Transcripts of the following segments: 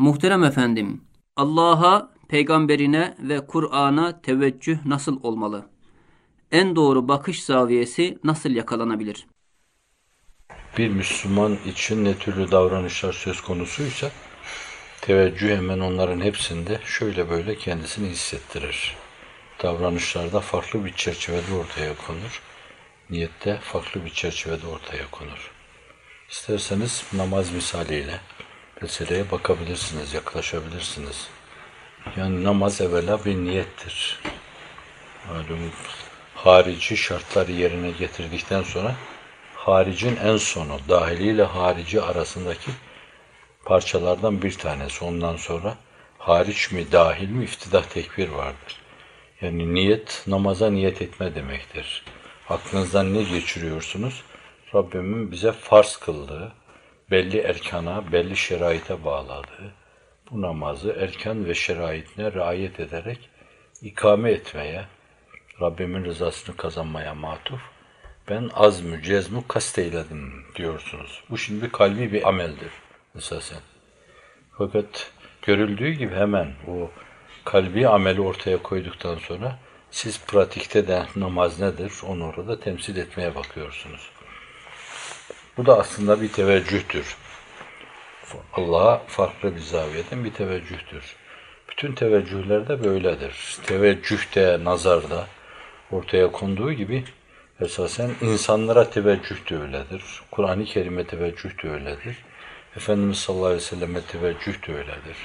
Muhterem efendim, Allah'a, peygamberine ve Kur'an'a teveccüh nasıl olmalı? En doğru bakış zaviyesi nasıl yakalanabilir? Bir Müslüman için ne türlü davranışlar söz konusuysa teveccüh hemen onların hepsinde şöyle böyle kendisini hissettirir. Davranışlarda farklı bir çerçevede ortaya konur. Niyette farklı bir çerçevede ortaya konur. İsterseniz namaz misaliyle meseleye bakabilirsiniz, yaklaşabilirsiniz. Yani namaz evvela bir niyettir. Malum harici şartları yerine getirdikten sonra haricin en sonu, dahiliyle harici arasındaki parçalardan bir tanesi. Ondan sonra hariç mi, dahil mi iftidah tekbir vardır. Yani niyet, namaza niyet etme demektir. Aklınızdan ne geçiriyorsunuz? Rabbimin bize farz kıldığı, belli erkana, belli şeraite bağladığı, bu namazı erken ve şeraitine riayet ederek ikame etmeye, Rabbimin rızasını kazanmaya matuf, ben azmü, cezmü kasteyledim diyorsunuz. Bu şimdi kalbi bir ameldir esasen. Fakat görüldüğü gibi hemen o kalbi ameli ortaya koyduktan sonra siz pratikte de namaz nedir onu orada temsil etmeye bakıyorsunuz. Bu da aslında bir teveccühtür. Allah'a farklı bir zaviyeden bir teveccühtür. Bütün teveccühler de böyledir. Teveccühte, nazarda ortaya konduğu gibi esasen insanlara teveccüh de öyledir. Kur'an-ı Kerim'e teveccüh de öyledir. Efendimiz sallallahu aleyhi ve selleme teveccüh de öyledir.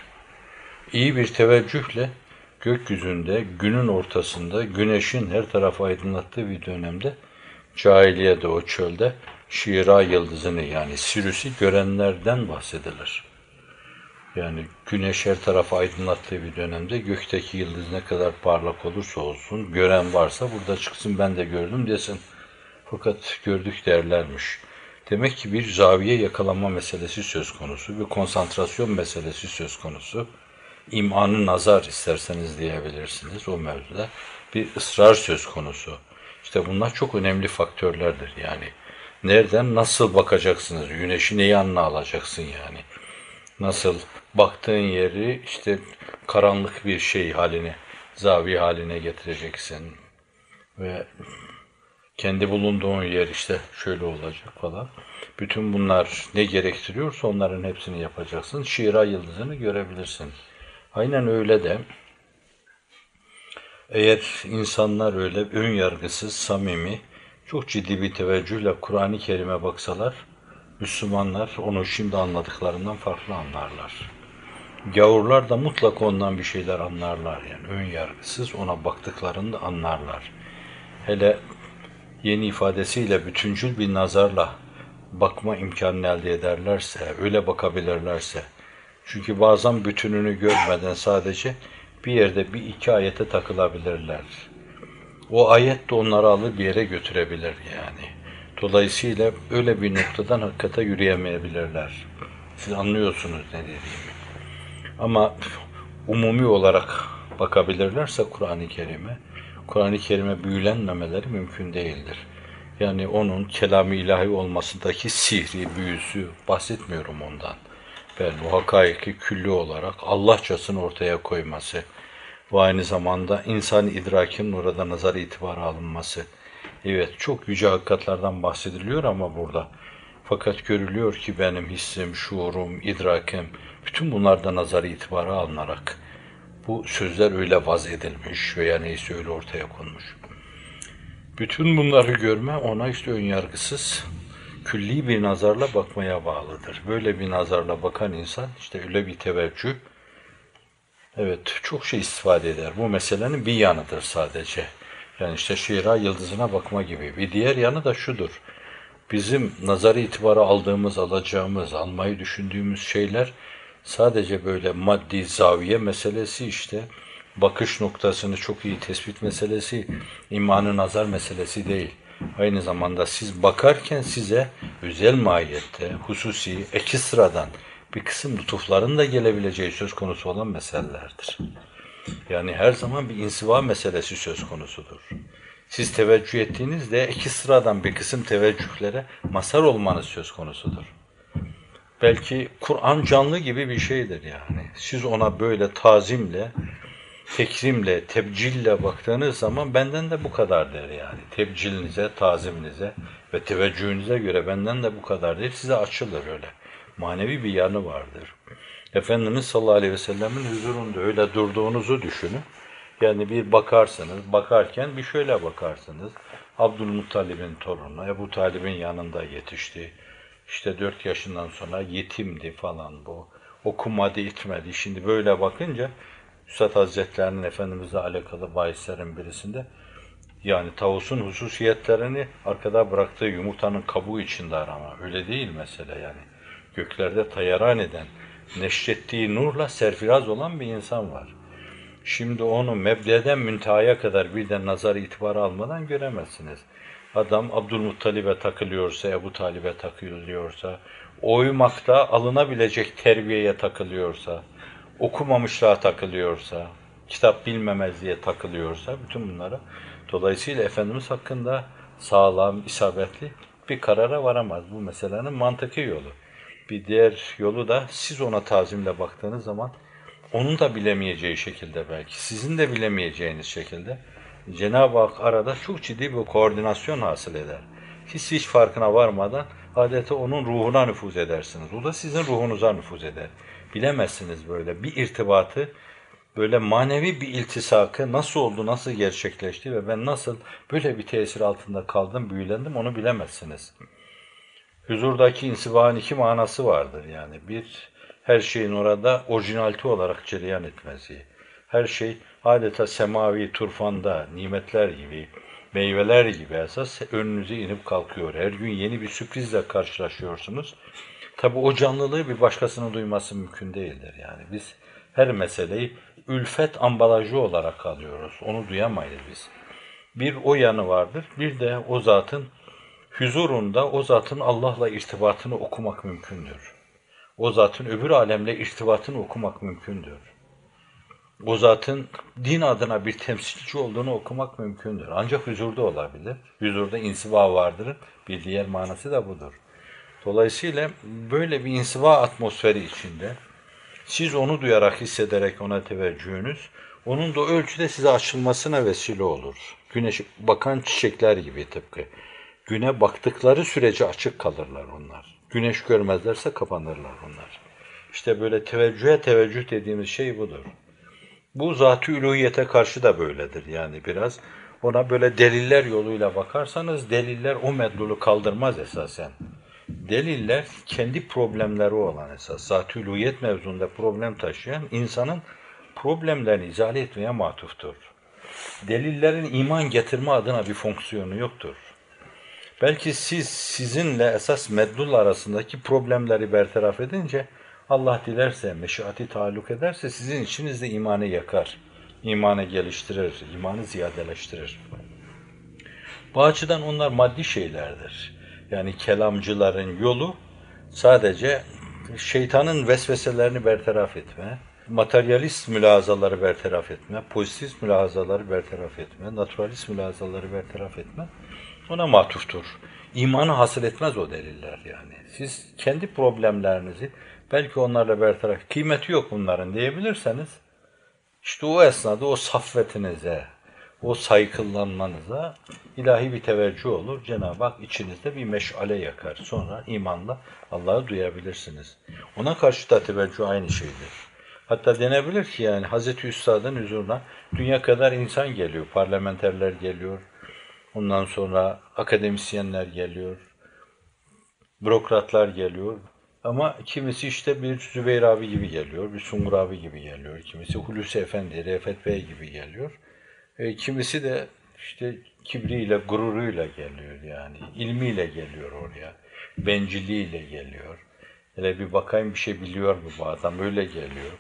İyi bir teveccühle gökyüzünde, günün ortasında, güneşin her tarafı aydınlattığı bir dönemde cahiliyede o çölde Şira yıldızını yani Sirüs'ü görenlerden bahsedilir. Yani güneş her tarafı aydınlattığı bir dönemde gökteki yıldız ne kadar parlak olursa olsun, gören varsa burada çıksın ben de gördüm desin. Fakat gördük derlermiş. Demek ki bir zaviye yakalanma meselesi söz konusu, bir konsantrasyon meselesi söz konusu. İmanı nazar isterseniz diyebilirsiniz o mevzuda. Bir ısrar söz konusu. İşte bunlar çok önemli faktörlerdir yani. Nereden nasıl bakacaksınız? Güneşi neyi yanına alacaksın yani? Nasıl baktığın yeri işte karanlık bir şey haline, zavi haline getireceksin. Ve kendi bulunduğun yer işte şöyle olacak falan. Bütün bunlar ne gerektiriyorsa onların hepsini yapacaksın. Şira yıldızını görebilirsin. Aynen öyle de eğer insanlar öyle ön yargısız, samimi, çok ciddi bir teveccühle Kur'an-ı Kerim'e baksalar, Müslümanlar onu şimdi anladıklarından farklı anlarlar. Gavurlar da mutlaka ondan bir şeyler anlarlar yani ön yargısız ona baktıklarında anlarlar. Hele yeni ifadesiyle bütüncül bir nazarla bakma imkanı elde ederlerse, öyle bakabilirlerse. Çünkü bazen bütününü görmeden sadece bir yerde bir iki ayete takılabilirler. O ayet de onları alıp bir yere götürebilir yani. Dolayısıyla öyle bir noktadan hakikate yürüyemeyebilirler. Siz anlıyorsunuz ne dediğimi. Ama umumi olarak bakabilirlerse Kur'an-ı Kerim'e, Kur'an-ı Kerim'e büyülenmemeleri mümkün değildir. Yani onun kelam-ı ilahi olmasındaki sihri, büyüsü bahsetmiyorum ondan. Ben o hakaiki külli olarak Allahçasını ortaya koyması ve aynı zamanda insan idrakin orada nazar itibarı alınması. Evet çok yüce hakikatlerden bahsediliyor ama burada. Fakat görülüyor ki benim hissim, şuurum, idrakim, bütün bunlarda nazar itibarı alınarak bu sözler öyle vaz edilmiş veya neyse öyle ortaya konmuş. Bütün bunları görme ona işte önyargısız, külli bir nazarla bakmaya bağlıdır. Böyle bir nazarla bakan insan işte öyle bir teveccüh, evet çok şey istifade eder. Bu meselenin bir yanıdır sadece. Yani işte şira yıldızına bakma gibi. Bir diğer yanı da şudur. Bizim nazarı itibara aldığımız, alacağımız, almayı düşündüğümüz şeyler sadece böyle maddi zaviye meselesi işte bakış noktasını çok iyi tespit meselesi, imanı nazar meselesi değil. Aynı zamanda siz bakarken size özel mahiyette, hususi, eki sıradan bir kısım lütufların da gelebileceği söz konusu olan meselelerdir. Yani her zaman bir insiva meselesi söz konusudur. Siz teveccüh ettiğinizde iki sıradan bir kısım teveccühlere mazhar olmanız söz konusudur. Belki Kur'an canlı gibi bir şeydir yani. siz ona böyle tazimle, tekrimle, tebcille baktığınız zaman benden de bu kadar der yani. Tebcilinize, taziminize ve teveccühünüze göre benden de bu kadar der. Size açılır öyle. Manevi bir yanı vardır. Efendimiz sallallahu aleyhi ve sellemin huzurunda öyle durduğunuzu düşünün. Yani bir bakarsınız, bakarken bir şöyle bakarsınız. Abdülmuttalib'in torunu, Ebu Talib'in yanında yetişti. İşte dört yaşından sonra yetimdi falan bu. Okumadı, itmedi. Şimdi böyle bakınca Üstad Hazretlerinin Efendimiz'le alakalı bahislerin birisinde yani tavusun hususiyetlerini arkada bıraktığı yumurtanın kabuğu içinde arama. Öyle değil mesele yani. Göklerde tayaran eden, neşrettiği nurla serfiraz olan bir insan var. Şimdi onu mebleden müntehaya kadar birden nazar itibarı almadan göremezsiniz. Adam Abdülmuttalib'e takılıyorsa, Ebu Talib'e takılıyorsa, oymakta alınabilecek terbiyeye takılıyorsa, okumamışlığa takılıyorsa, kitap bilmemezliğe takılıyorsa, bütün bunlara dolayısıyla Efendimiz hakkında sağlam, isabetli bir karara varamaz. Bu meselenin mantıki yolu. Bir diğer yolu da siz ona tazimle baktığınız zaman onun da bilemeyeceği şekilde belki, sizin de bilemeyeceğiniz şekilde Cenab-ı Hak arada çok ciddi bir koordinasyon hasıl eder. Siz hiç farkına varmadan adeta onun ruhuna nüfuz edersiniz. O da sizin ruhunuza nüfuz eder. Bilemezsiniz böyle bir irtibatı, böyle manevi bir iltisakı nasıl oldu, nasıl gerçekleşti ve ben nasıl böyle bir tesir altında kaldım, büyülendim onu bilemezsiniz. Huzurdaki insibanın iki manası vardır yani. Bir, her şeyin orada orijinalite olarak cereyan etmesi. Her şey adeta semavi turfanda, nimetler gibi, meyveler gibi esas önünüze inip kalkıyor. Her gün yeni bir sürprizle karşılaşıyorsunuz. Tabi o canlılığı bir başkasının duyması mümkün değildir. Yani biz her meseleyi ülfet ambalajı olarak alıyoruz. Onu duyamayız biz. Bir o yanı vardır. Bir de o zatın huzurunda o zatın Allah'la irtibatını okumak mümkündür. O zatın öbür alemle irtibatını okumak mümkündür. O zatın din adına bir temsilci olduğunu okumak mümkündür. Ancak huzurda olabilir. Huzurda insiva vardır. Bir diğer manası da budur. Dolayısıyla böyle bir insiva atmosferi içinde siz onu duyarak, hissederek ona teveccühünüz, onun da ölçüde size açılmasına vesile olur. Güneş bakan çiçekler gibi tıpkı. Güne baktıkları sürece açık kalırlar onlar. Güneş görmezlerse kapanırlar onlar. İşte böyle teveccühe teveccüh dediğimiz şey budur. Bu zat-ı üluhiyete karşı da böyledir yani biraz. Ona böyle deliller yoluyla bakarsanız deliller o medlulu kaldırmaz esasen. Deliller kendi problemleri olan esas. Zat-ı üluhiyet mevzunda problem taşıyan insanın problemlerini izale etmeye matuftur. Delillerin iman getirme adına bir fonksiyonu yoktur. Belki siz sizinle esas meddul arasındaki problemleri bertaraf edince Allah dilerse, meşiati taluk ederse sizin içinizde imanı yakar. imanı geliştirir, imanı ziyadeleştirir. Bu açıdan onlar maddi şeylerdir. Yani kelamcıların yolu sadece şeytanın vesveselerini bertaraf etme, materyalist mülazaları bertaraf etme, pozitif mülazaları bertaraf etme, naturalist mülazaları bertaraf etme ona matuftur. İmanı hasıl etmez o deliller yani. Siz kendi problemlerinizi belki onlarla bertaraf, kıymeti yok bunların diyebilirseniz işte o esnada o saffetinize, o saykıllanmanıza ilahi bir teveccüh olur. Cenab-ı Hak içinizde bir meşale yakar. Sonra imanla Allah'ı duyabilirsiniz. Ona karşı da teveccüh aynı şeydir. Hatta denebilir ki yani Hazreti Üstad'ın huzuruna dünya kadar insan geliyor. Parlamenterler geliyor. Ondan sonra akademisyenler geliyor. Bürokratlar geliyor. Ama kimisi işte bir Zübeyir abi gibi geliyor, bir Sungur abi gibi geliyor. Kimisi Hulusi Efendi, Refet Bey gibi geliyor. E, kimisi de işte kibriyle, gururuyla geliyor yani. ilmiyle geliyor oraya. Bencilliğiyle geliyor. Hele bir bakayım bir şey biliyor mu bu adam? Öyle geliyor.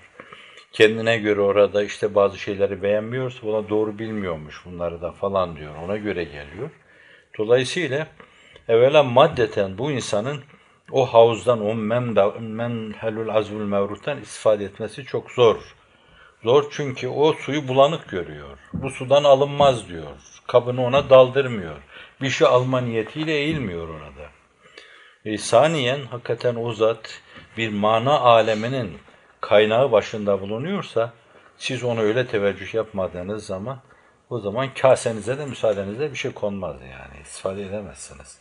Kendine göre orada işte bazı şeyleri beğenmiyorsa buna doğru bilmiyormuş bunları da falan diyor. Ona göre geliyor. Dolayısıyla evvela maddeten bu insanın o havuzdan, o menhelül azbül mevruttan istifade etmesi çok zor. Zor çünkü o suyu bulanık görüyor. Bu sudan alınmaz diyor. Kabını ona daldırmıyor. Bir şey alma niyetiyle eğilmiyor orada. E, saniyen hakikaten o zat bir mana aleminin kaynağı başında bulunuyorsa siz onu öyle teveccüh yapmadığınız zaman o zaman kasenize de müsaadenizde bir şey konmaz yani. istifade edemezsiniz.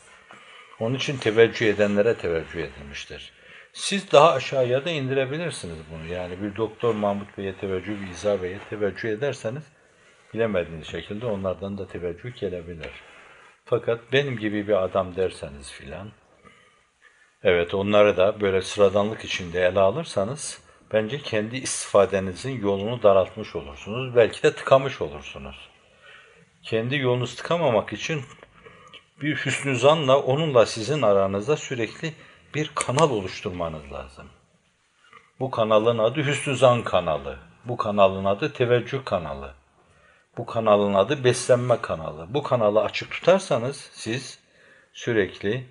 Onun için teveccüh edenlere teveccüh edilmiştir. Siz daha aşağıya da indirebilirsiniz bunu. Yani bir doktor Mahmut Bey'e teveccüh, bir İza Bey'e teveccüh ederseniz bilemediğiniz şekilde onlardan da teveccüh gelebilir. Fakat benim gibi bir adam derseniz filan, evet onları da böyle sıradanlık içinde ele alırsanız, bence kendi istifadenizin yolunu daraltmış olursunuz. Belki de tıkamış olursunuz. Kendi yolunuzu tıkamamak için bir hüsnü zanla onunla sizin aranızda sürekli bir kanal oluşturmanız lazım. Bu kanalın adı hüsnü zan kanalı. Bu kanalın adı teveccüh kanalı. Bu kanalın adı beslenme kanalı. Bu kanalı açık tutarsanız siz sürekli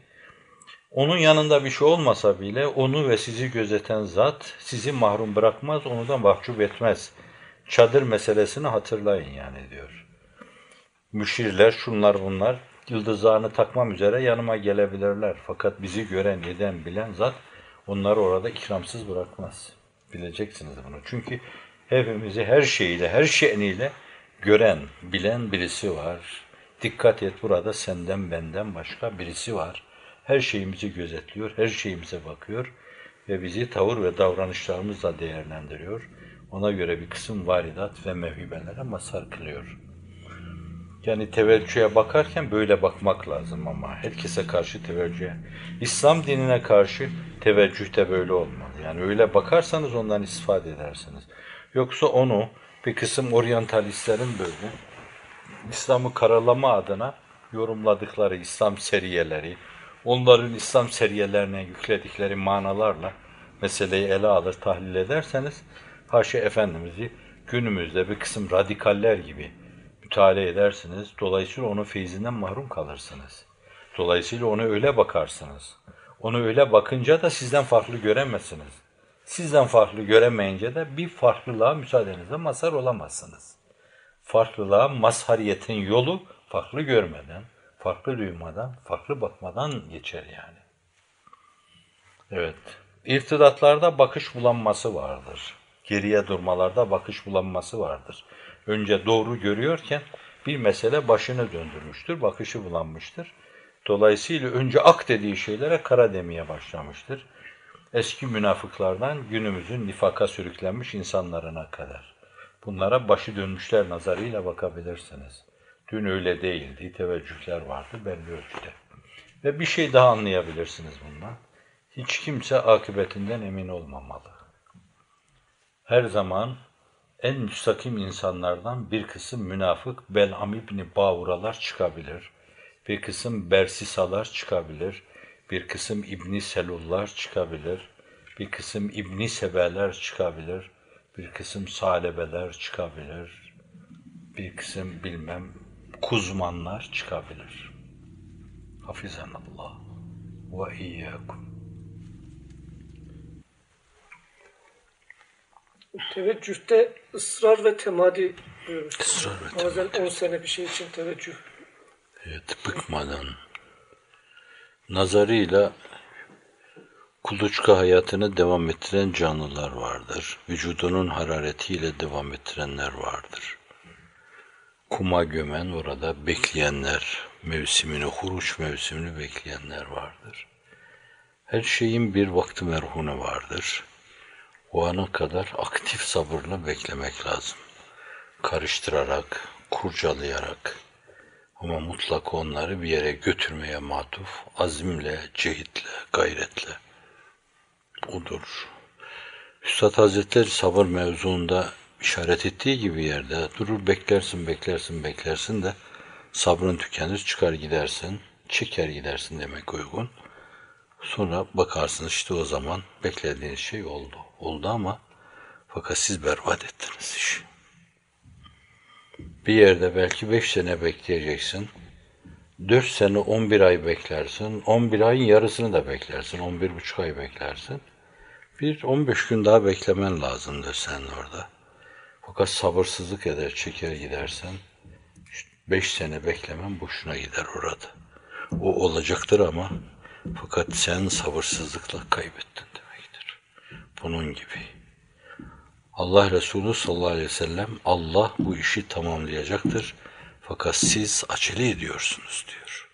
onun yanında bir şey olmasa bile onu ve sizi gözeten zat sizi mahrum bırakmaz, onu da mahcup etmez. Çadır meselesini hatırlayın yani diyor. Müşirler, şunlar bunlar yıldızlarını takmam üzere yanıma gelebilirler. Fakat bizi gören, eden, bilen zat onları orada ikramsız bırakmaz. Bileceksiniz bunu. Çünkü hepimizi her şeyiyle, her şeyiniyle gören, bilen birisi var. Dikkat et burada senden benden başka birisi var. Her şeyimizi gözetliyor, her şeyimize bakıyor ve bizi tavır ve davranışlarımızla değerlendiriyor. Ona göre bir kısım varidat ve mevhibelere mazhar kılıyor. Yani teveccühe bakarken böyle bakmak lazım ama herkese karşı teveccühe. İslam dinine karşı teveccüh de böyle olmalı. Yani öyle bakarsanız ondan istifade edersiniz. Yoksa onu bir kısım oryantalistlerin böyle İslam'ı karalama adına yorumladıkları İslam seriyeleri, onların İslam seriyelerine yükledikleri manalarla meseleyi ele alır, tahlil ederseniz haşa Efendimiz'i günümüzde bir kısım radikaller gibi müteala edersiniz. Dolayısıyla onun feyzinden mahrum kalırsınız. Dolayısıyla ona öyle bakarsınız. Onu öyle bakınca da sizden farklı göremezsiniz. Sizden farklı göremeyince de bir farklılığa müsaadenizle mazhar olamazsınız. Farklılığa mazhariyetin yolu farklı görmeden, farklı duymadan, farklı bakmadan geçer yani. Evet. İrtidatlarda bakış bulanması vardır. Geriye durmalarda bakış bulanması vardır. Önce doğru görüyorken bir mesele başını döndürmüştür, bakışı bulanmıştır. Dolayısıyla önce ak dediği şeylere kara demeye başlamıştır. Eski münafıklardan günümüzün nifaka sürüklenmiş insanlarına kadar. Bunlara başı dönmüşler nazarıyla bakabilirsiniz. Dün öyle değildi, teveccühler vardı belli ölçüde. Ve bir şey daha anlayabilirsiniz bundan. Hiç kimse akıbetinden emin olmamalı. Her zaman en müstakim insanlardan bir kısım münafık Bel'am İbni Bağuralar çıkabilir. Bir kısım Bersisalar çıkabilir. Bir kısım İbni Selullar çıkabilir. Bir kısım İbni Sebeler çıkabilir. Bir kısım Salebeler çıkabilir. Bir kısım bilmem Kuzmanlar çıkabilir. Hafizanallah ve iyyakum. Teveccühte ısrar ve temadi buyurmuş. Israr ve Bazen 10 sene bir şey için teveccüh. Evet, bıkmadan. Nazarıyla kuluçka hayatını devam ettiren canlılar vardır. Vücudunun hararetiyle devam ettirenler vardır. Kuma gömen orada bekleyenler, mevsimini, huruç mevsimini bekleyenler vardır. Her şeyin bir vakti merhunu vardır. O ana kadar aktif sabırla beklemek lazım. Karıştırarak, kurcalayarak ama mutlak onları bir yere götürmeye matuf, azimle, cehitle, gayretle. Odur. Üstad Hazretleri sabır mevzuunda işaret ettiği gibi yerde durur beklersin, beklersin, beklersin de sabrın tükenir, çıkar gidersin, çeker gidersin demek uygun. Sonra bakarsın işte o zaman beklediğiniz şey oldu. Oldu ama fakat siz berbat ettiniz işi. Bir yerde belki beş sene bekleyeceksin. Dört sene on bir ay beklersin. On bir ayın yarısını da beklersin. On bir buçuk ay beklersin. Bir on beş gün daha beklemen lazımdır sen orada. Fakat sabırsızlık eder, çeker gidersen beş sene beklemen boşuna gider orada. O olacaktır ama fakat sen sabırsızlıkla kaybettin demektir. Bunun gibi. Allah Resulü sallallahu aleyhi ve sellem Allah bu işi tamamlayacaktır. Fakat siz acele ediyorsunuz diyor.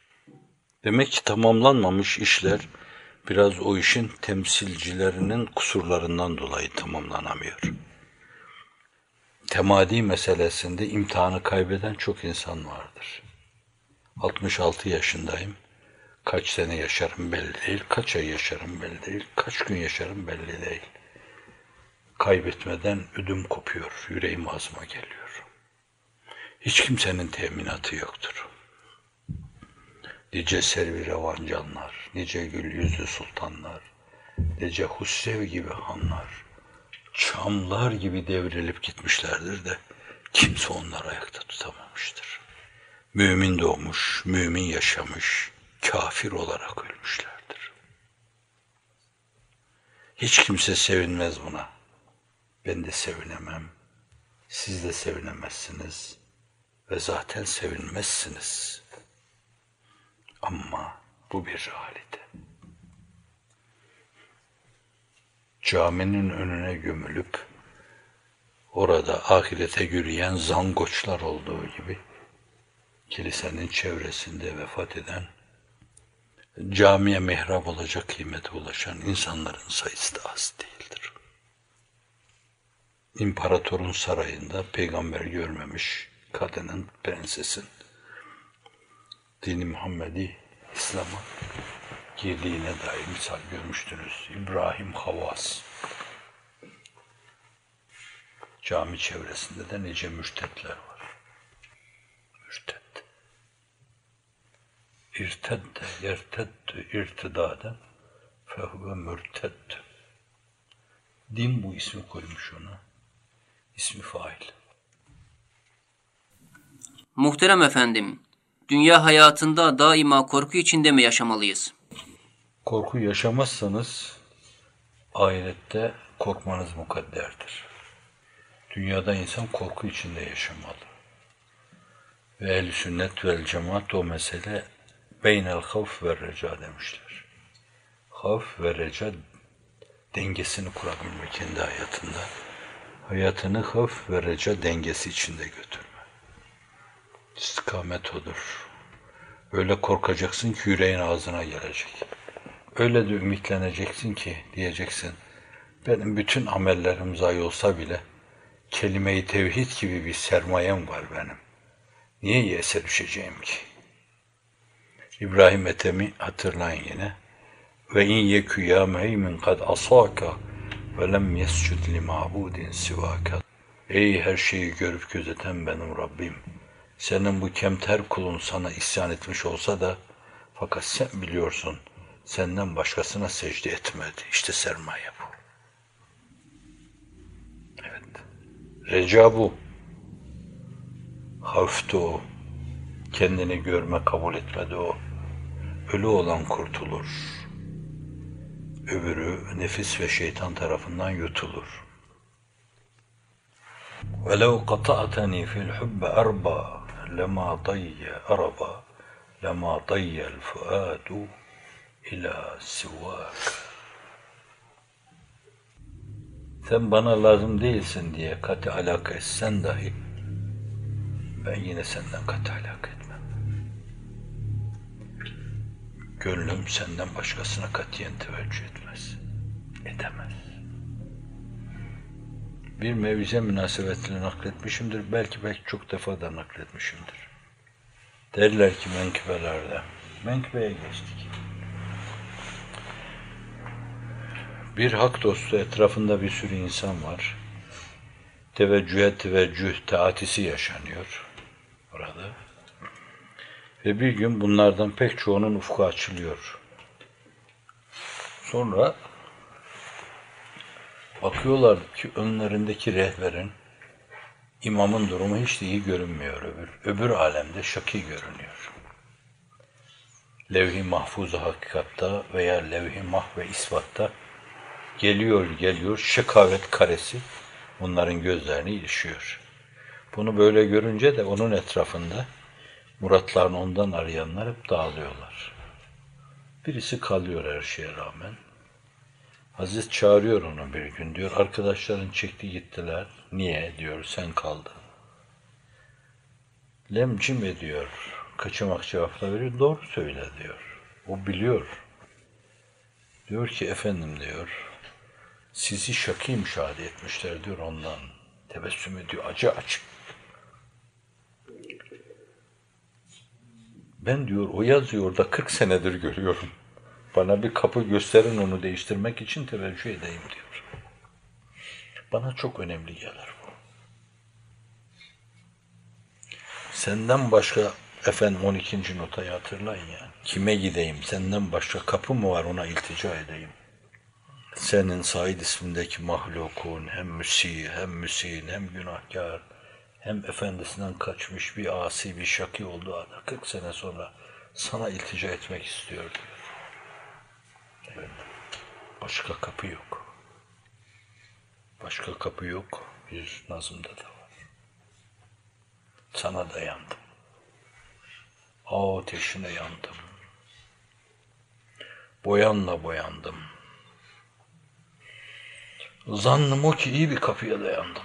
Demek ki tamamlanmamış işler biraz o işin temsilcilerinin kusurlarından dolayı tamamlanamıyor. Temadi meselesinde imtihanı kaybeden çok insan vardır. 66 yaşındayım. Kaç sene yaşarım belli değil, kaç ay yaşarım belli değil, kaç gün yaşarım belli değil. Kaybetmeden ödüm kopuyor, yüreğim ağzıma geliyor. Hiç kimsenin teminatı yoktur. Nice servi revancanlar, nice gül yüzlü sultanlar, nice Hussev gibi hanlar, çamlar gibi devrilip gitmişlerdir de kimse onları ayakta tutamamıştır. Mümin doğmuş, mümin yaşamış, kafir olarak ölmüşlerdir. Hiç kimse sevinmez buna. Ben de sevinemem. Siz de sevinemezsiniz. Ve zaten sevinmezsiniz. Ama bu bir realite. Caminin önüne gömülüp orada ahirete yürüyen zangoçlar olduğu gibi kilisenin çevresinde vefat eden camiye mihrap olacak kıymete ulaşan insanların sayısı da az değildir. İmparatorun sarayında peygamber görmemiş kadının, prensesin dini Muhammedi İslam'a girdiğine dair misal görmüştünüz. İbrahim Havas. Cami çevresinde de nice mürtetler var. Mürtet. İrtedde, yerteddü irtidaden fehve mürteddü. Din bu ismi koymuş ona. İsmi fail. Muhterem efendim, dünya hayatında daima korku içinde mi yaşamalıyız? Korku yaşamazsanız ahirette korkmanız mukadderdir. Dünyada insan korku içinde yaşamalı. Ve ehl sünnet vel cemaat o mesele beynel havf ve reca demişler. Havf ve reca dengesini kurabilmek kendi hayatında. Hayatını havf ve reca dengesi içinde götürme. İstikamet odur. Öyle korkacaksın ki yüreğin ağzına gelecek. Öyle de ümitleneceksin ki diyeceksin. Benim bütün amellerim zayi olsa bile kelime-i tevhid gibi bir sermayem var benim. Niye yese düşeceğim ki? İbrahim Ethem'i hatırlayın yine. Ve in yekü ya meheymin kad asaka ve lem yescud li ma'budin sivaka. Ey her şeyi görüp gözeten benim Rabbim. Senin bu kemter kulun sana isyan etmiş olsa da fakat sen biliyorsun senden başkasına secde etmedi. İşte sermaye bu. Evet. Reca bu. Havftu o. Kendini görme kabul etmedi o. Ölü olan kurtulur. Öbürü nefis ve şeytan tarafından yutulur. وَلَوْ قَطَعْتَنِي فِي الْحُبَّ أَرْبَى لَمَا ضَيَّ أَرَبَى لَمَا ضَيَّ الْفُؤَادُ ila sivak. Sen bana lazım değilsin diye katı alaka etsen dahi ben yine senden katı alaka etmem. Gönlüm senden başkasına katiyen teveccüh etmez. Edemez. Bir mevize münasebetiyle nakletmişimdir. Belki belki çok defa da nakletmişimdir. Derler ki menkıbelerde. Menkıbeye geçtik. Bir hak dostu etrafında bir sürü insan var. Teveccühe teveccüh taatisi yaşanıyor orada. Ve bir gün bunlardan pek çoğunun ufku açılıyor. Sonra bakıyorlar ki önlerindeki rehberin, imamın durumu hiç de iyi görünmüyor öbür. Öbür alemde şaki görünüyor. Levh-i mahfuz hakikatta veya levh-i mah ve isbatta geliyor geliyor şekavet karesi bunların gözlerini ilişiyor. Bunu böyle görünce de onun etrafında muratlarını ondan arayanlar hep dağılıyorlar. Birisi kalıyor her şeye rağmen. Aziz çağırıyor onu bir gün diyor. Arkadaşların çekti gittiler. Niye diyor sen kaldın. Lemcim ediyor. Kaçamak cevapla veriyor. Doğru söyle diyor. O biliyor. Diyor ki efendim diyor. Sizi şakî müşahede etmişler diyor ondan. Tebessüm ediyor acı acı. Ben diyor o yazıyor orada 40 senedir görüyorum. Bana bir kapı gösterin onu değiştirmek için teveccüh edeyim diyor. Bana çok önemli gelir bu. Senden başka efendim 12. notayı hatırlayın yani. Kime gideyim? Senden başka kapı mı var ona iltica edeyim? Senin Said ismindeki mahlukun hem müsi hem müsin hem günahkar hem efendisinden kaçmış bir asi bir şaki olduğu halde 40 sene sonra sana iltica etmek istiyor diyor. Evet. Başka kapı yok. Başka kapı yok. Bir nazımda da var. Sana da yandım. Ateşine yandım. Boyanla boyandım. Zannım o ki iyi bir kapıya dayandım.